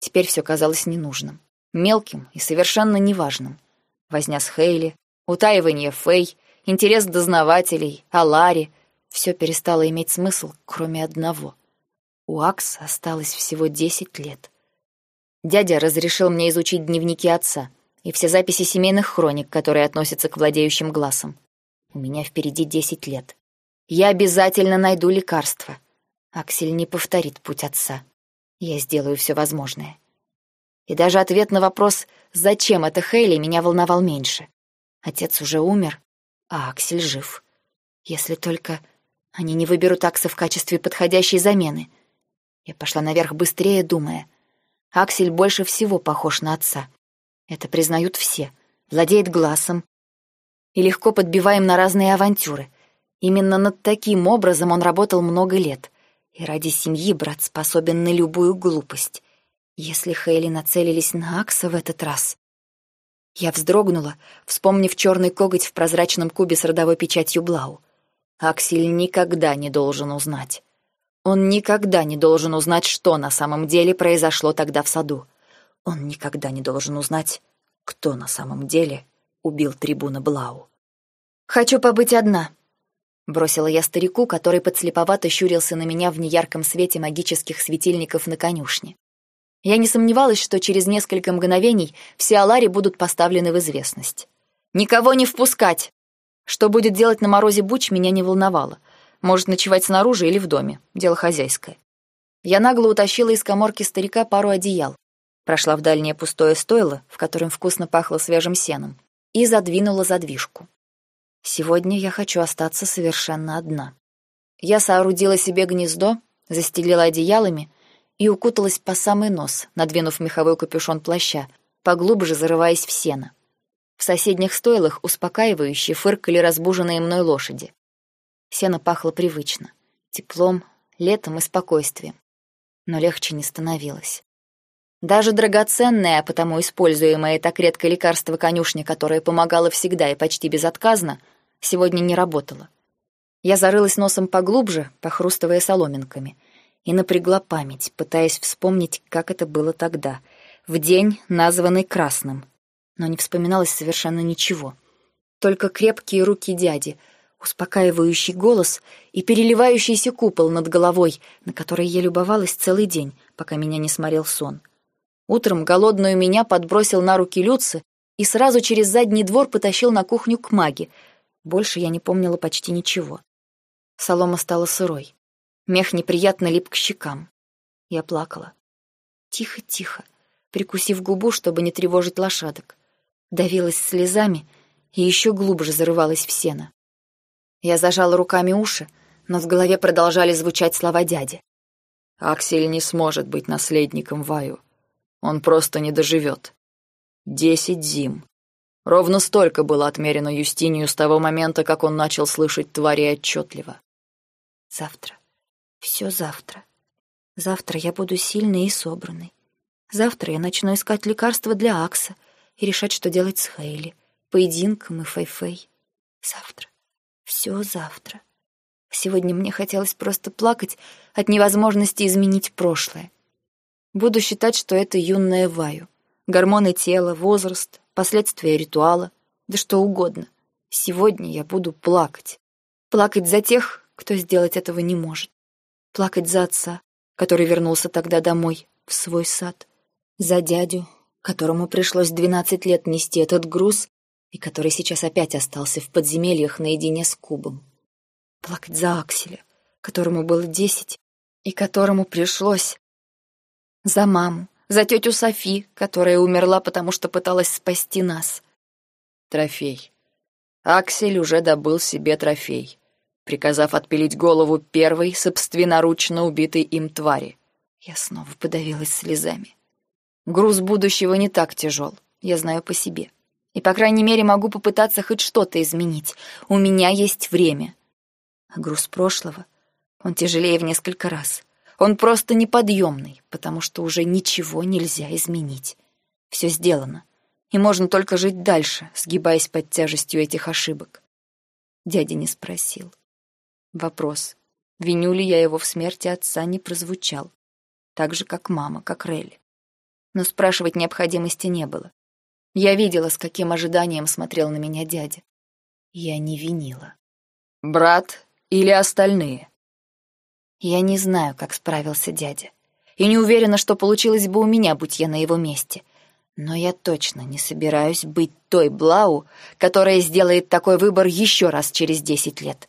[SPEAKER 1] Теперь все казалось ненужным, мелким и совершенно неважным. Возня с Хейли, утаивание Фэй, интерес дознавателей, Алари — все перестало иметь смысл, кроме одного. У Акс осталось всего десять лет. Дядя разрешил мне изучить дневники отца и все записи семейных хроник, которые относятся к владеющим глазом. У меня впереди десять лет. Я обязательно найду лекарство. Аксель не повторит путь отца. Я сделаю все возможное. И даже ответ на вопрос «Зачем это Хейли?» меня волновал меньше. Отец уже умер, а Аксель жив. Если только они не выберут Акса в качестве подходящей замены. Я пошла наверх быстрее, думая. Аксель больше всего похож на отца. Это признают все. Владеет глазом. И легко подбиваем на разные авантюры. Именно над таким образом он работал много лет. И ради семьи брат способен на любую глупость. Если Хейли нацелились на Акса в этот раз... Я вздрогнула, вспомнив черный коготь в прозрачном кубе с родовой печатью Блау. Аксель никогда не должен узнать. Он никогда не должен узнать, что на самом деле произошло тогда в саду. Он никогда не должен узнать, кто на самом деле убил трибуна Блау. «Хочу побыть одна», Бросила я старику, который подслеповато щурился на меня в неярком свете магических светильников на конюшне. Я не сомневалась, что через несколько мгновений все Алари будут поставлены в известность. «Никого не впускать!» Что будет делать на морозе Буч, меня не волновало. Может, ночевать снаружи или в доме. Дело хозяйское. Я нагло утащила из коморки старика пару одеял, прошла в дальнее пустое стойло, в котором вкусно пахло свежим сеном, и задвинула задвижку. Сегодня я хочу остаться совершенно одна. Я соорудила себе гнездо, застелила одеялами и укуталась по самый нос, надвинув меховой капюшон плаща, поглубже зарываясь в сено. В соседних стойлах успокаивающе фыркали разбуженные мной лошади. Сено пахло привычно, теплом, летом и спокойствием. Но легче не становилось. Даже драгоценное, а потому используемое так редко лекарство конюшни, которое помогало всегда и почти безотказно, сегодня не работала. Я зарылась носом поглубже, похрустывая соломинками, и напрягла память, пытаясь вспомнить, как это было тогда, в день, названный Красным. Но не вспоминалось совершенно ничего. Только крепкие руки дяди, успокаивающий голос и переливающийся купол над головой, на который я любовалась целый день, пока меня не сморил сон. Утром голодную меня подбросил на руки Люци и сразу через задний двор потащил на кухню к маге, больше я не помнила почти ничего. Солома стала сырой. Мех неприятно лип к щекам. Я плакала. Тихо-тихо, прикусив губу, чтобы не тревожить лошадок. Давилась слезами и еще глубже зарывалась в сено. Я зажала руками уши, но в голове продолжали звучать слова дяди.
[SPEAKER 2] «Аксель не сможет быть наследником Ваю. Он просто не доживет. Десять зим. Ровно столько было отмерено Юстинию с того момента, как он начал слышать твари отчетливо.
[SPEAKER 1] Завтра. Все завтра. Завтра я буду сильной и собранной. Завтра я начну искать лекарства для Акса и решать, что делать с Хейли, поединком и Фэй-Фэй. Завтра. Все завтра. Сегодня мне хотелось просто плакать от невозможности изменить прошлое. Буду считать, что это юная Ваю. Гормоны тела, возраст, последствия ритуала, да что угодно. Сегодня я буду плакать. Плакать за тех, кто сделать этого не может. Плакать за отца, который вернулся тогда домой, в свой сад. За дядю, которому пришлось двенадцать лет нести этот груз и который сейчас опять остался в подземельях наедине с кубом. Плакать за Акселя, которому было десять и которому пришлось. За маму, за тетю Софи, которая умерла, потому что пыталась спасти нас.
[SPEAKER 2] Трофей. Аксель уже добыл себе трофей, приказав отпилить голову первой собственноручно убитой им твари.
[SPEAKER 1] Я снова подавилась слезами. Груз будущего не так тяжел, я знаю по себе. И, по крайней мере, могу попытаться хоть что-то изменить. У меня есть время. А груз прошлого, он тяжелее в несколько раз. Он просто неподъемный, потому что уже ничего нельзя изменить. Все сделано, и можно только жить дальше, сгибаясь под тяжестью этих ошибок. Дядя не спросил. Вопрос, виню ли я его в смерти отца, не прозвучал. Так же, как мама, как Рель. Но спрашивать необходимости не было. Я видела, с каким ожиданием смотрел на меня дядя. Я не винила.
[SPEAKER 2] «Брат или остальные?»
[SPEAKER 1] Я не знаю, как справился дядя. И не уверена, что получилось бы у меня, будь я на его месте. Но я точно не собираюсь быть той Блау, которая сделает такой выбор еще раз через десять лет.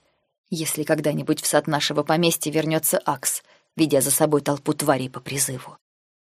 [SPEAKER 1] Если когда-нибудь в сад нашего поместья вернется Акс, ведя за собой толпу тварей по призыву.